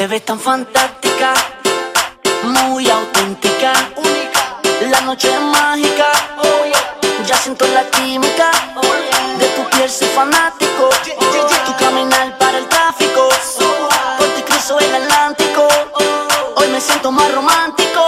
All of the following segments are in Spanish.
Te ves tan fantástica, muy auténtica, única. La noche es mágica, oh, yeah. ya siento la química. Oh, yeah. De tu piel soy fanático, oh, tu caminar para el tráfico. Por ti cruzo el Atlántico, hoy me siento más romántico.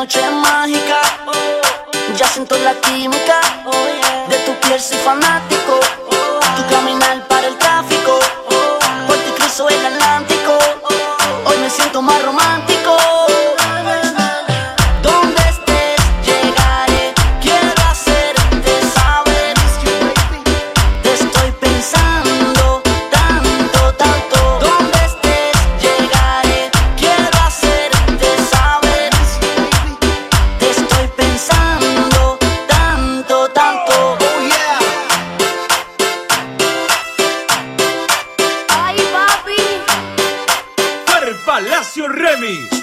noche mágica, ya siento la química, de tu piel soy fanática. Ignacio Remy.